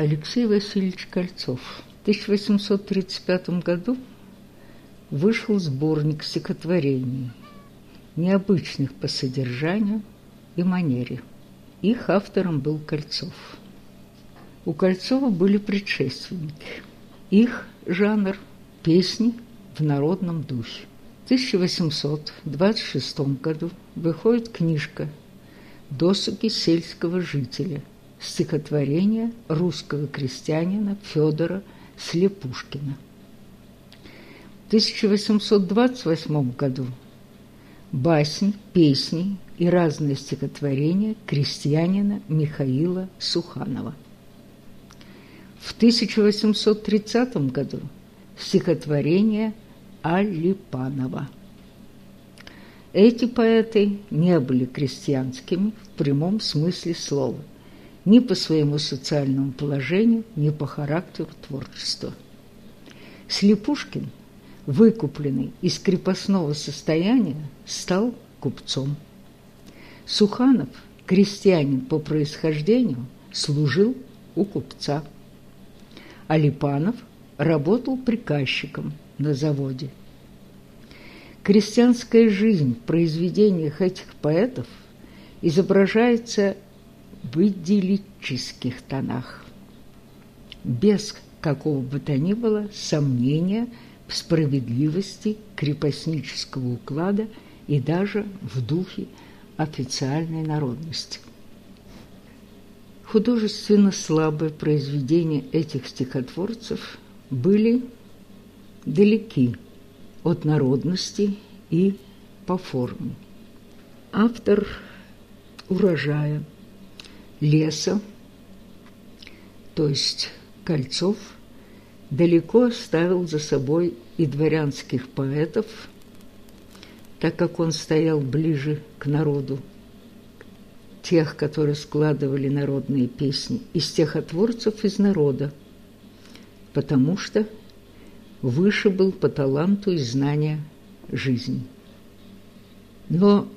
Алексей Васильевич Кольцов. В 1835 году вышел сборник стихотворений, необычных по содержанию и манере. Их автором был Кольцов. У Кольцова были предшественники. Их жанр – песни в народном духе. В 1826 году выходит книжка «Досуги сельского жителя» стихотворение русского крестьянина Федора Слепушкина. В 1828 году басни, песни и разные стихотворения крестьянина Михаила Суханова. В 1830 году стихотворение Алипанова. Эти поэты не были крестьянскими в прямом смысле слова – ни по своему социальному положению, ни по характеру творчества. Слепушкин, выкупленный из крепостного состояния, стал купцом. Суханов, крестьянин по происхождению, служил у купца. Алипанов работал приказчиком на заводе. Крестьянская жизнь в произведениях этих поэтов изображается в идиллических тонах, без какого бы то ни было сомнения в справедливости крепостнического уклада и даже в духе официальной народности. Художественно слабые произведения этих стихотворцев были далеки от народности и по форме. Автор урожая – леса, то есть Кольцов, далеко оставил за собой и дворянских поэтов, так как он стоял ближе к народу, тех, которые складывали народные песни, и стихотворцев из народа, потому что выше был по таланту и знания жизни. Но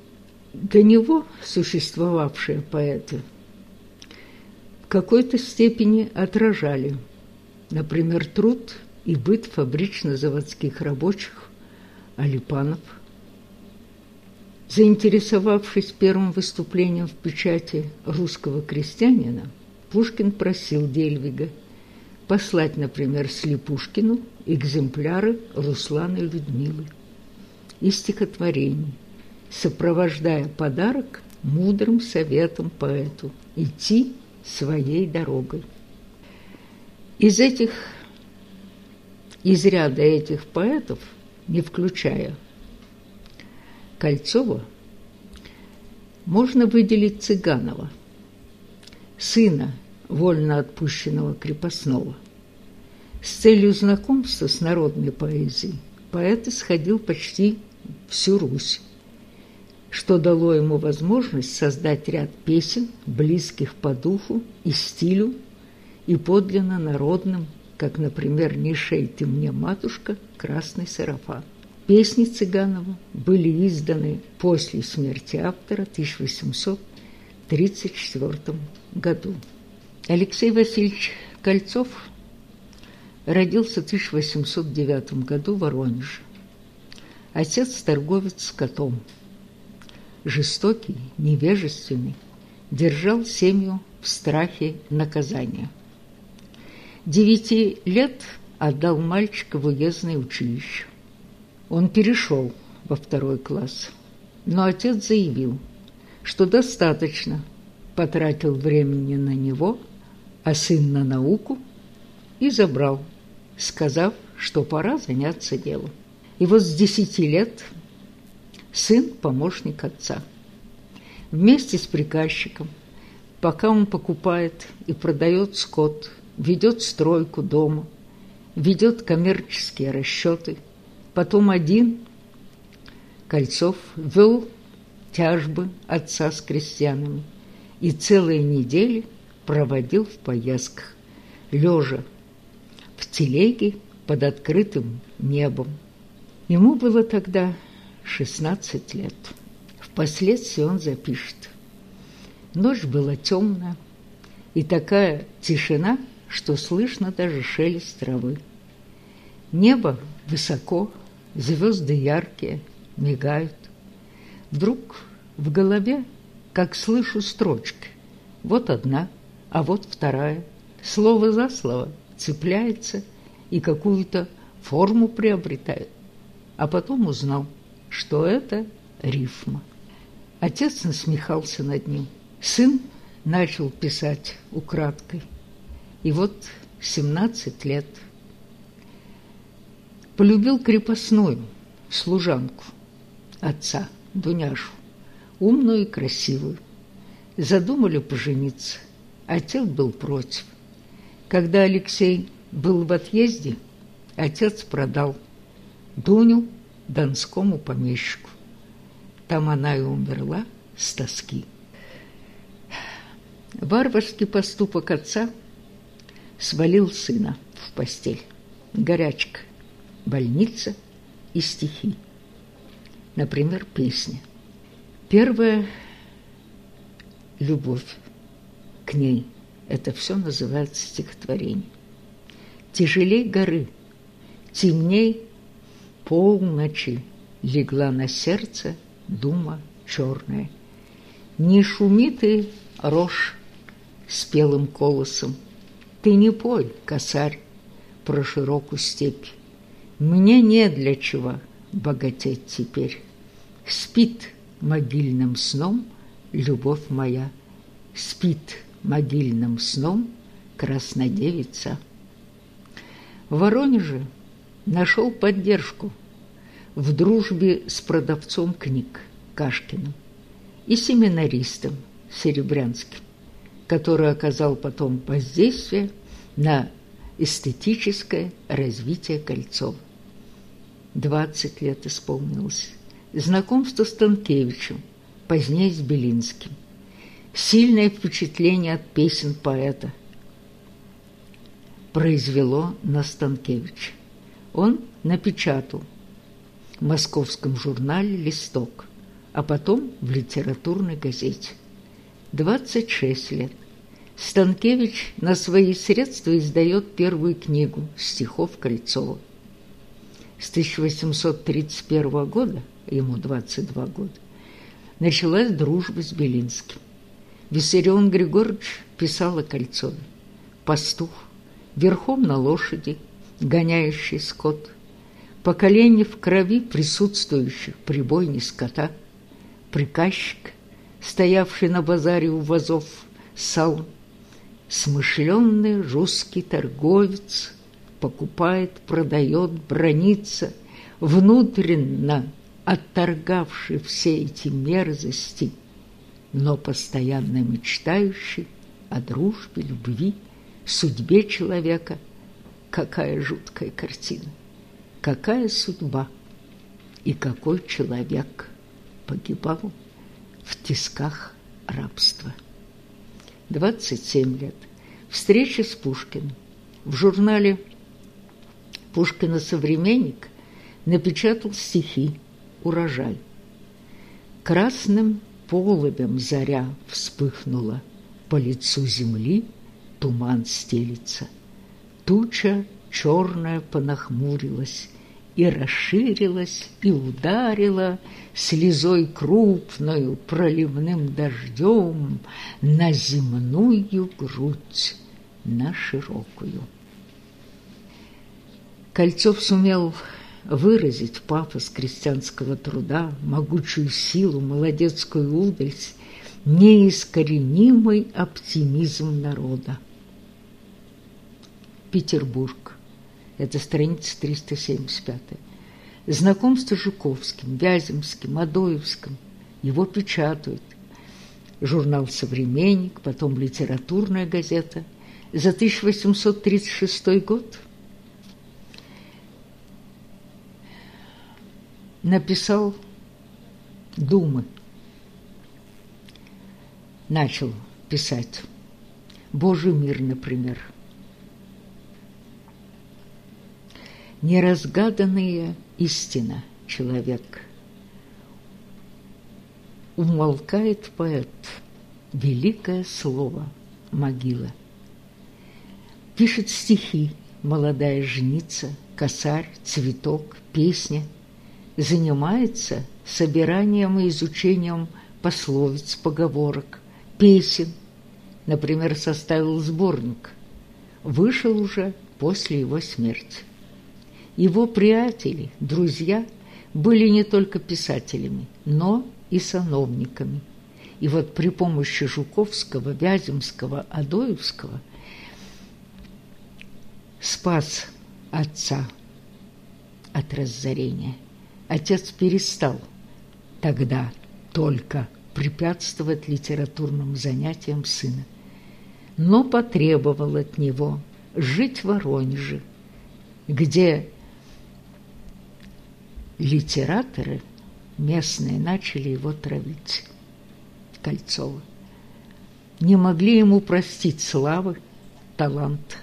до него существовавшие поэты – какой-то степени отражали, например, труд и быт фабрично-заводских рабочих Алипанов. Заинтересовавшись первым выступлением в печати русского крестьянина, Пушкин просил Дельвига послать, например, Слепушкину экземпляры Руслана Людмилы и стихотворений, сопровождая подарок мудрым советом поэту идти своей дорогой. Из этих, из ряда этих поэтов, не включая Кольцова, можно выделить Цыганова, сына вольно отпущенного крепостного. С целью знакомства с народной поэзией поэт исходил почти всю Русь что дало ему возможность создать ряд песен, близких по духу и стилю, и подлинно народным, как, например, «Не шей ты мне, матушка, красный сарафан». Песни Цыганова были изданы после смерти автора в 1834 году. Алексей Васильевич Кольцов родился в 1809 году в Воронеже. Отец – торговец скотом – жестокий, невежественный, держал семью в страхе наказания. Девяти лет отдал мальчика в уездное училище. Он перешел во второй класс, но отец заявил, что достаточно потратил времени на него, а сын на науку, и забрал, сказав, что пора заняться делом. И вот с десяти лет – сын – помощник отца. Вместе с приказчиком, пока он покупает и продает скот, ведет стройку дома, ведет коммерческие расчеты, потом один Кольцов вел тяжбы отца с крестьянами и целые недели проводил в поездках, лежа в телеге под открытым небом. Ему было тогда 16 лет. Впоследствии он запишет. Ночь была темная, и такая тишина, что слышно даже шелест травы. Небо высоко, звезды яркие, мигают. Вдруг в голове, как слышу строчки, вот одна, а вот вторая, слово за слово цепляется и какую-то форму приобретает. А потом узнал, что это рифма. Отец насмехался над ним. Сын начал писать украдкой. И вот 17 лет. Полюбил крепостную, служанку отца, Дуняшу, умную и красивую. Задумали пожениться. Отец был против. Когда Алексей был в отъезде, отец продал Дуню донскому помещику. Там она и умерла с тоски. Варварский поступок отца свалил сына в постель. Горячка, больница и стихи. Например, песня. Первая любовь к ней – это все называется стихотворение. Тяжелей горы, темней полночи легла на сердце дума черная. Не шуми ты, рожь, спелым колосом, Ты не пой, косарь, про широкую степь. Мне не для чего богатеть теперь. Спит могильным сном любовь моя, Спит могильным сном краснодевица. В Воронеже нашел поддержку в дружбе с продавцом книг Кашкиным и семинаристом Серебрянским который оказал потом воздействие на эстетическое развитие Кольцова. 20 лет исполнилось. Знакомство с Танкевичем, позднее с Белинским. Сильное впечатление от песен поэта произвело на Станкевича. Он напечатал в московском журнале «Листок», а потом в литературной газете. 26 лет. Станкевич на свои средства издает первую книгу стихов Кольцова. С 1831 года, ему 22 года, началась дружба с Белинским. Виссарион Григорьевич писал о Кольцове. Пастух, верхом на лошади, гоняющий скот, поколение в крови присутствующих при бойне скота, приказчик – стоявший на базаре у вазов сал, смышленный русский торговец покупает, продает, бронится, внутренно отторгавший все эти мерзости, но постоянно мечтающий о дружбе, любви, судьбе человека. Какая жуткая картина! Какая судьба! И какой человек погибал! в тисках рабства. 27 лет. Встреча с Пушкиным. В журнале Пушкина «Современник» напечатал стихи «Урожай». Красным полобем заря вспыхнула, По лицу земли туман стелится. Туча черная понахмурилась, и расширилась, и ударила слезой крупною проливным дождем на земную грудь, на широкую. Кольцов сумел выразить пафос крестьянского труда, могучую силу, молодецкую удаль, неискоренимый оптимизм народа. Петербург. Это страница 375. Знакомство с Жуковским, Вяземским, Адоевским. Его печатают. Журнал «Современник», потом «Литературная газета». За 1836 год написал «Думы». Начал писать «Божий мир», например – неразгаданная истина человек. Умолкает поэт, великое слово могила. Пишет стихи «Молодая жница», «Косарь», «Цветок», «Песня». Занимается собиранием и изучением пословиц, поговорок, песен. Например, составил сборник. Вышел уже после его смерти. Его приятели, друзья были не только писателями, но и сановниками. И вот при помощи Жуковского, Вяземского, Адоевского спас отца от разорения. Отец перестал тогда только препятствовать литературным занятиям сына, но потребовал от него жить в Воронеже, где литераторы местные начали его травить. Кольцова. Не могли ему простить славы, талант.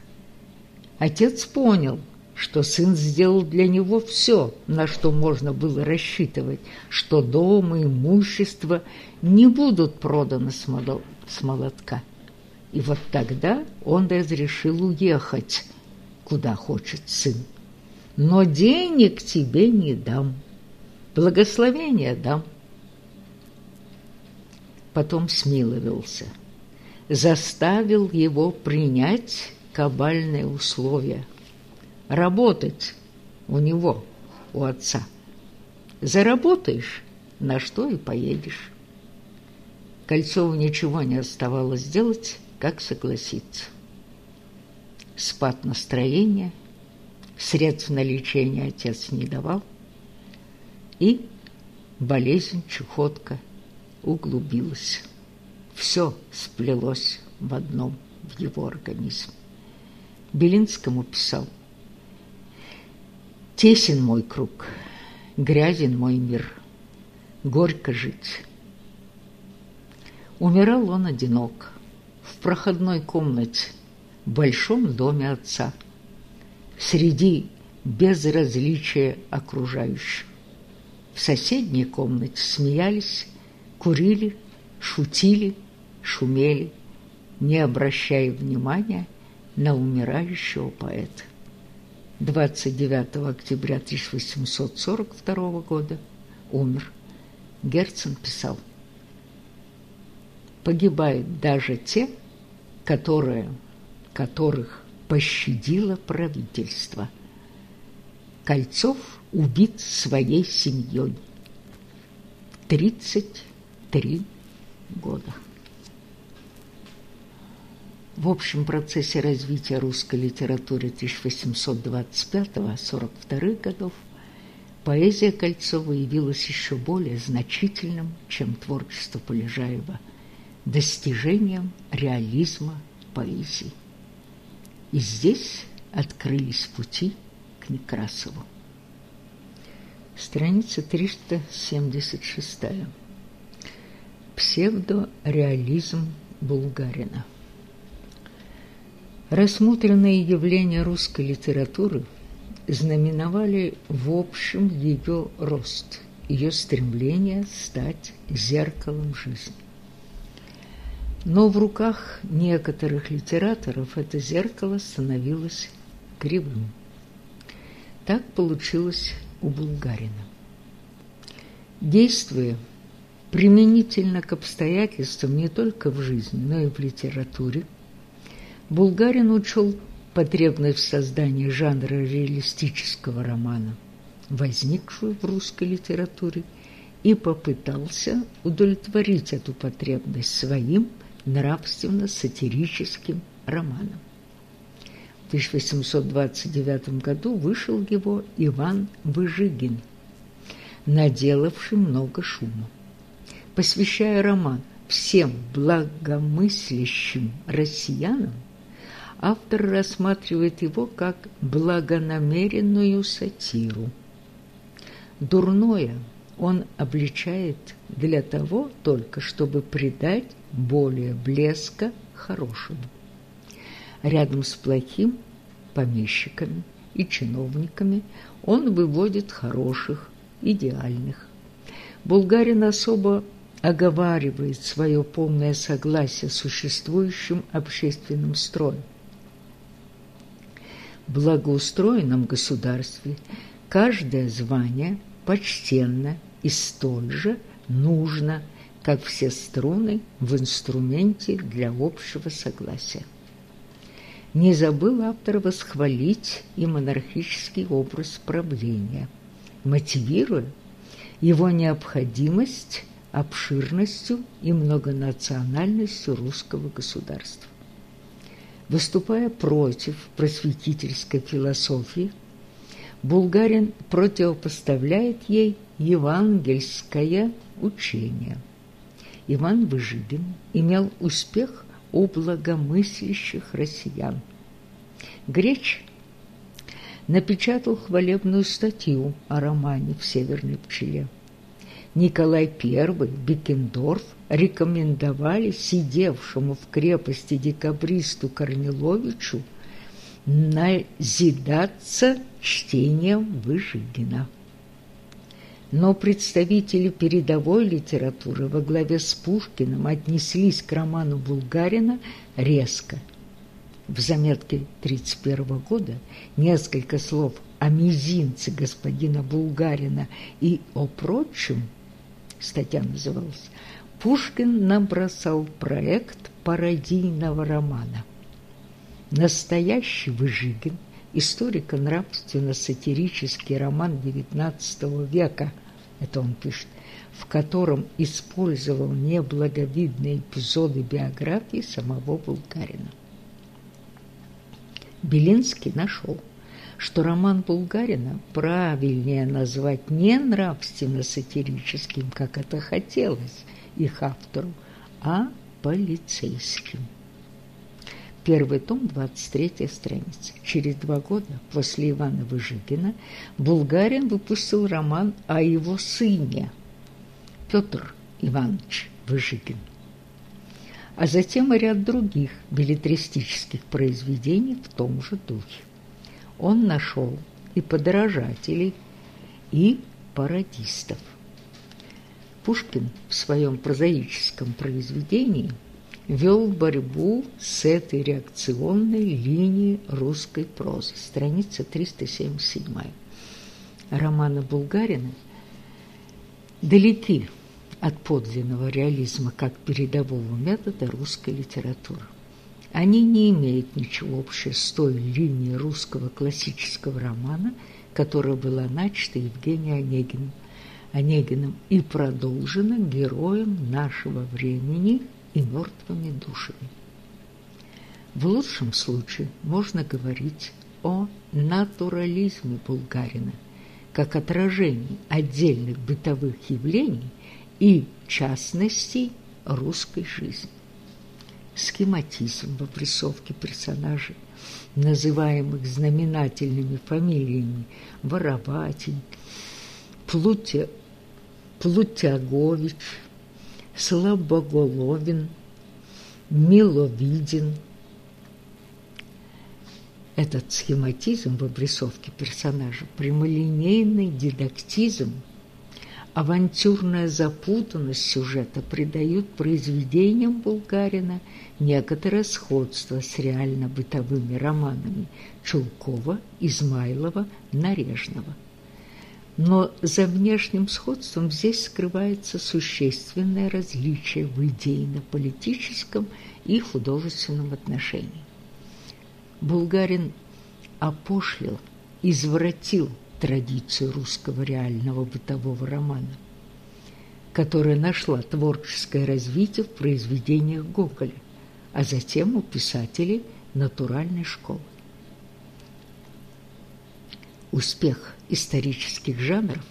Отец понял, что сын сделал для него все, на что можно было рассчитывать, что дом и имущество не будут проданы с молотка. И вот тогда он разрешил уехать, куда хочет сын. Но денег тебе не дам, благословения дам. Потом смиловился, заставил его принять кабальные условия – работать у него, у отца. Заработаешь, на что и поедешь. Кольцову ничего не оставалось делать, как согласиться. Спад настроения, средств на лечение отец не давал, и болезнь, чехотка углубилась. Все сплелось в одном в его организме. Белинскому писал – Тесен мой круг, грязен мой мир, горько жить. Умирал он одинок, в проходной комнате, в большом доме отца, среди безразличия окружающих. В соседней комнате смеялись, курили, шутили, шумели, не обращая внимания на умирающего поэта. 29 октября 1842 года умер. Герцен писал, «Погибают даже те, которые, которых пощадило правительство. Кольцов убит своей семьей. 33 года». В общем процессе развития русской литературы 1825-42 годов поэзия Кольцова явилась еще более значительным, чем творчество Полежаева, достижением реализма поэзии. И здесь открылись пути к Некрасову. Страница 376. Псевдореализм Булгарина. Рассмотренные явления русской литературы знаменовали в общем ее рост, ее стремление стать зеркалом жизни. Но в руках некоторых литераторов это зеркало становилось кривым. Так получилось у Булгарина. Действуя применительно к обстоятельствам не только в жизни, но и в литературе, Булгарин учел потребность в создании жанра реалистического романа, возникшую в русской литературе, и попытался удовлетворить эту потребность своим нравственно-сатирическим романом. В 1829 году вышел его Иван Выжигин, наделавший много шума. Посвящая роман всем благомыслящим россиянам, автор рассматривает его как благонамеренную сатиру. Дурное он обличает для того только, чтобы придать более блеска хорошему. Рядом с плохим помещиками и чиновниками он выводит хороших, идеальных. Булгарин особо оговаривает свое полное согласие с существующим общественным строем благоустроенном государстве каждое звание почтенно и столь же нужно, как все струны в инструменте для общего согласия. Не забыл автор восхвалить и монархический образ правления, мотивируя его необходимость обширностью и многонациональностью русского государства. Выступая против просветительской философии, Булгарин противопоставляет ей евангельское учение. Иван Выжигин имел успех у благомыслящих россиян. Греч напечатал хвалебную статью о романе «В северной пчеле». Николай I, Бекендорф рекомендовали сидевшему в крепости декабристу Корниловичу назидаться чтением Выжигина. Но представители передовой литературы во главе с Пушкиным отнеслись к роману Булгарина резко. В заметке 1931 года несколько слов о мизинце господина Булгарина и о прочем – статья называлась, Пушкин набросал проект пародийного романа. Настоящий Выжигин, историко-нравственно-сатирический роман XIX века, это он пишет, в котором использовал неблаговидные эпизоды биографии самого Булгарина. Белинский нашел – что роман Булгарина правильнее назвать не нравственно-сатирическим, как это хотелось их автору, а полицейским. Первый том, 23 страница. Через два года после Ивана Выжигина Булгарин выпустил роман о его сыне Петр Иванович Выжигин а затем и ряд других билетристических произведений в том же духе он нашел и подражателей, и пародистов. Пушкин в своем прозаическом произведении вел борьбу с этой реакционной линией русской прозы. Страница 377. Романы Булгарина далеки от подлинного реализма как передового метода русской литературы. Они не имеют ничего общего с той линией русского классического романа, которая была начата Евгением Онегиным, Онегиным и продолжена героем нашего времени и мертвыми душами. В лучшем случае можно говорить о натурализме Булгарина как отражении отдельных бытовых явлений и частностей русской жизни схематизм в обрисовке персонажей, называемых знаменательными фамилиями Ворователь, Плутя, Плутягович, Слабоголовин, Миловидин. Этот схематизм в обрисовке персонажа, прямолинейный дидактизм – авантюрная запутанность сюжета придают произведениям Булгарина некоторое сходство с реально-бытовыми романами Чулкова, Измайлова, Нарежного. Но за внешним сходством здесь скрывается существенное различие в идейно-политическом и художественном отношении. Булгарин опошлил, извратил традицию русского реального бытового романа, которая нашла творческое развитие в произведениях Гоголя, а затем у писателей натуральной школы. Успех исторических жанров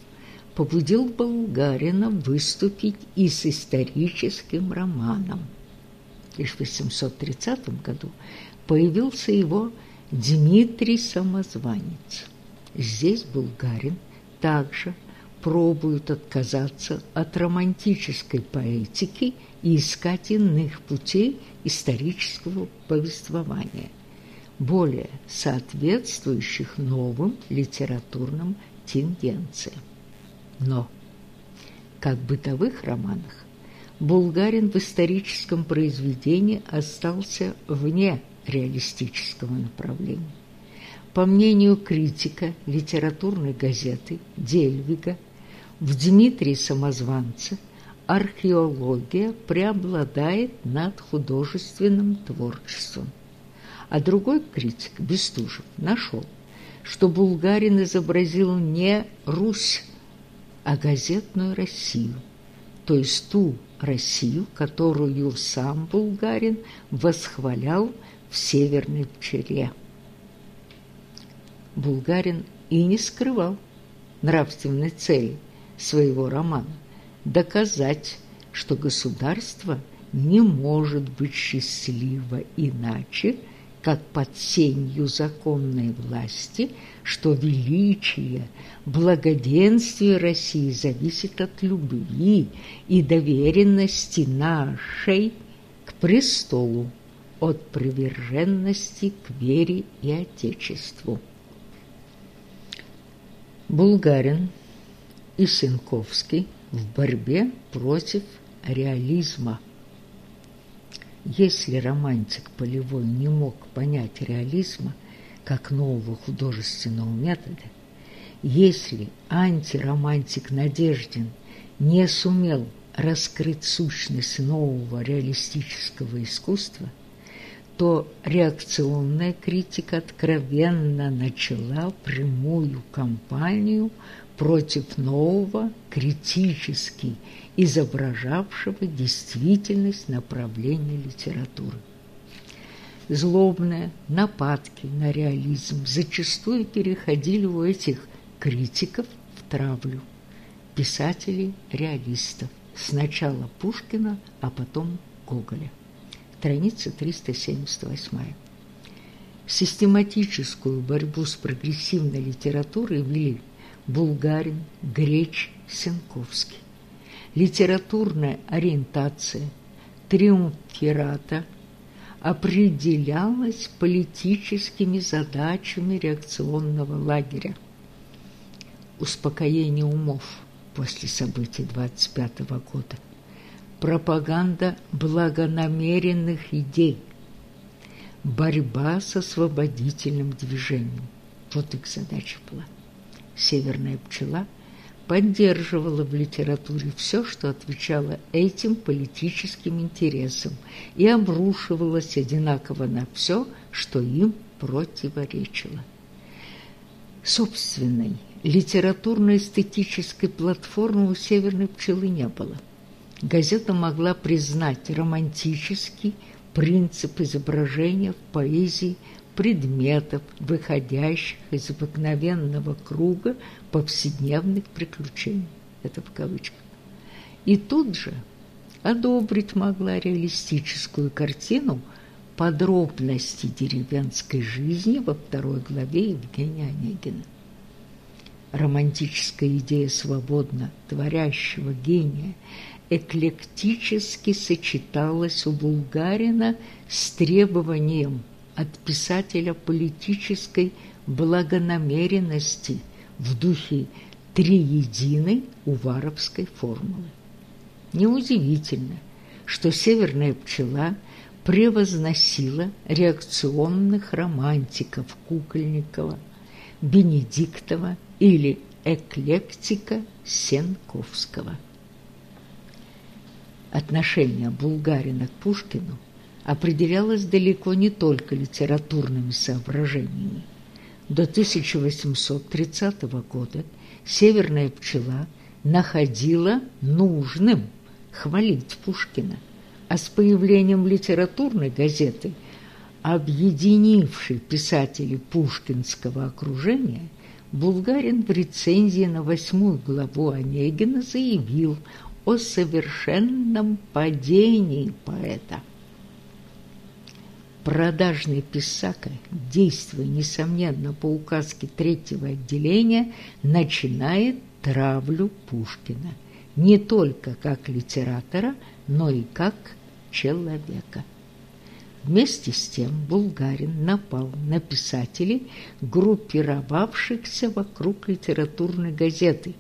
побудил Болгарина выступить и с историческим романом. В 1830 году появился его Дмитрий Самозванец – Здесь Булгарин также пробует отказаться от романтической поэтики и искать иных путей исторического повествования, более соответствующих новым литературным тенденциям. Но, как в бытовых романах, Булгарин в историческом произведении остался вне реалистического направления По мнению критика литературной газеты Дельвига, в Дмитрии Самозванце археология преобладает над художественным творчеством. А другой критик, Бестужев, нашел, что Булгарин изобразил не Русь, а газетную Россию, то есть ту Россию, которую сам Булгарин восхвалял в «Северной пчеле». Булгарин и не скрывал нравственной цели своего романа – доказать, что государство не может быть счастливо иначе, как под сенью законной власти, что величие, благоденствие России зависит от любви и доверенности нашей к престолу, от приверженности к вере и Отечеству. Булгарин и Сенковский в борьбе против реализма – если романтик полевой не мог понять реализма как нового художественного метода, если антиромантик Надеждин не сумел раскрыть сущность нового реалистического искусства, то реакционная критика откровенно начала прямую кампанию против нового, критически изображавшего действительность направления литературы. Злобные нападки на реализм зачастую переходили у этих критиков в травлю писателей-реалистов, сначала Пушкина, а потом Гоголя. Страница 378. Систематическую борьбу с прогрессивной литературой вели Булгарин, Греч, Сенковский. Литературная ориентация триумфирата определялась политическими задачами реакционного лагеря. Успокоение умов после событий 25 года, пропаганда благонамеренных идей, борьба с освободительным движением. Вот их задача была северная пчела, поддерживала в литературе все, что отвечало этим политическим интересам и обрушивалось одинаково на все, что им противоречило. Собственной литературно-эстетической платформы у «Северной пчелы» не было. Газета могла признать романтический принцип изображения в поэзии предметов, выходящих из обыкновенного круга повседневных приключений. Это в кавычках. И тут же одобрить могла реалистическую картину подробности деревенской жизни во второй главе Евгения Онегина. Романтическая идея свободно творящего гения эклектически сочеталась у Булгарина с требованием от писателя политической благонамеренности в духе триединой уваровской формулы. Неудивительно, что «Северная пчела» превозносила реакционных романтиков Кукольникова, Бенедиктова или эклектика Сенковского. Отношение Булгарина к Пушкину – определялось далеко не только литературными соображениями. До 1830 года «Северная пчела» находила нужным хвалить Пушкина, а с появлением литературной газеты, объединившей писателей пушкинского окружения, Булгарин в рецензии на восьмую главу Онегина заявил о совершенном падении поэта – Продажный писака, действуя, несомненно, по указке третьего отделения, начинает травлю Пушкина не только как литератора, но и как человека. Вместе с тем Булгарин напал на писателей, группировавшихся вокруг литературной газеты,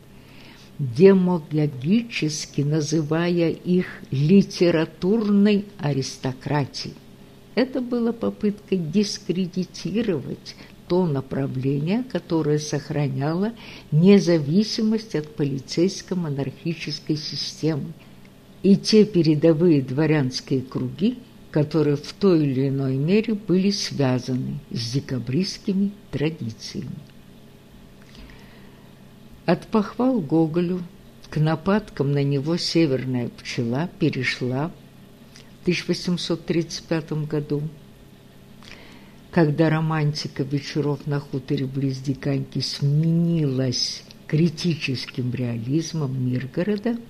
демагогически называя их литературной аристократией. Это было попыткой дискредитировать то направление, которое сохраняло независимость от полицейско-монархической системы, и те передовые дворянские круги, которые в той или иной мере были связаны с декабристскими традициями. От похвал Гоголю к нападкам на него «Северная пчела» перешла 1835 году, когда романтика вечеров на хуторе близ Диканьки сменилась критическим реализмом Миргорода –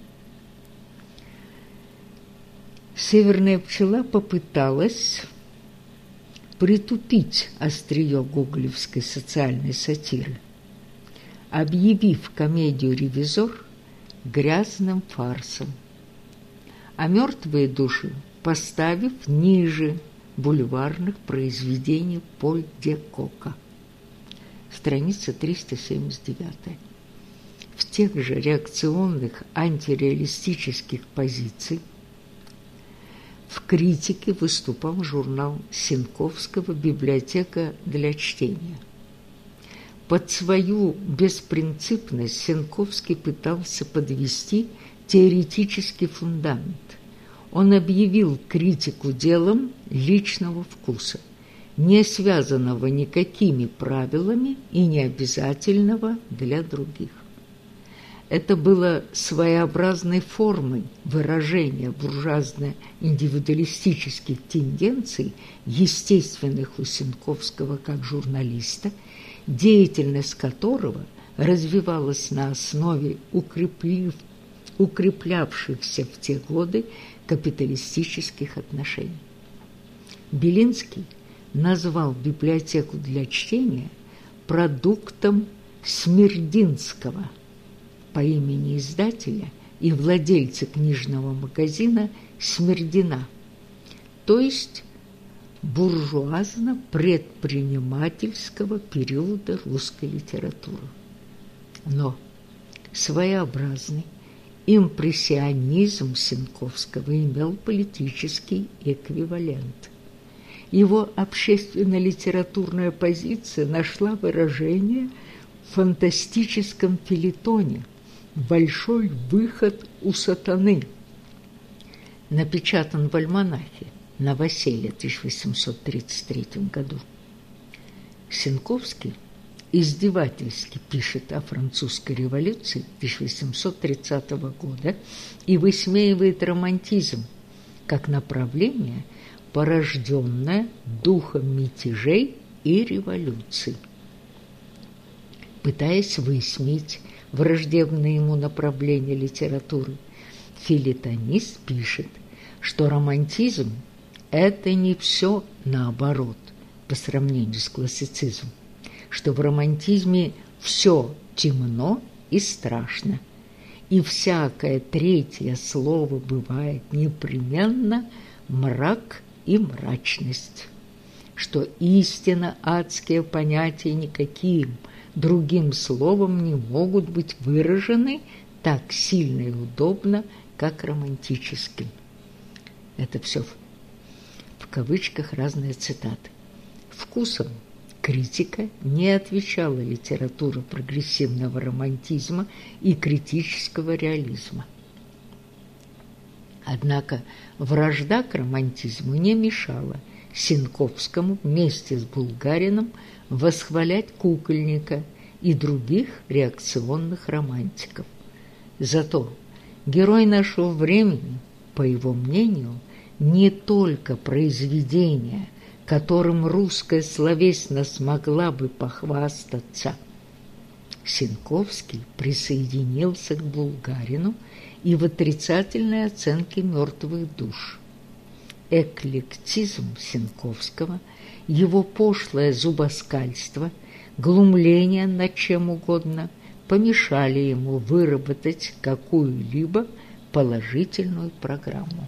Северная пчела попыталась притупить острие гоголевской социальной сатиры, объявив комедию «Ревизор» грязным фарсом, а мертвые души поставив ниже бульварных произведений Поль де Кока. Страница 379. В тех же реакционных антиреалистических позиций в критике выступал журнал Сенковского «Библиотека для чтения». Под свою беспринципность Сенковский пытался подвести теоретический фундамент. Он объявил критику делом личного вкуса, не связанного никакими правилами и не обязательного для других. Это было своеобразной формой выражения буржуазно-индивидуалистических тенденций, естественных у Сенковского как журналиста, деятельность которого развивалась на основе укреплив, укреплявшихся в те годы капиталистических отношений. Белинский назвал библиотеку для чтения продуктом Смирдинского – по имени издателя и владельца книжного магазина Смердина, то есть буржуазно-предпринимательского периода русской литературы. Но своеобразный импрессионизм Сенковского имел политический эквивалент. Его общественно-литературная позиция нашла выражение в фантастическом филитоне – «Большой выход у сатаны», напечатан в альманахе «Новоселье» 1833 году. Сенковский издевательски пишет о французской революции 1830 года и высмеивает романтизм как направление, порожденное духом мятежей и революций. Пытаясь высмеять враждебное ему направление литературы, филитонист пишет, что романтизм – это не все наоборот по сравнению с классицизмом, что в романтизме все темно и страшно, и всякое третье слово бывает непременно мрак и мрачность, что истинно адские понятия никаким – другим словом не могут быть выражены так сильно и удобно, как романтическим. Это все в кавычках разные цитаты. Вкусом критика не отвечала литература прогрессивного романтизма и критического реализма. Однако вражда к романтизму не мешала Синковскому вместе с Булгарином восхвалять кукольника и других реакционных романтиков. Зато герой нашего времени, по его мнению, не только произведение, которым русская словесность смогла бы похвастаться. Синковский присоединился к Булгарину и в отрицательной оценке мертвых душ. Эклектизм Синковского – его пошлое зубоскальство, глумление над чем угодно помешали ему выработать какую-либо положительную программу.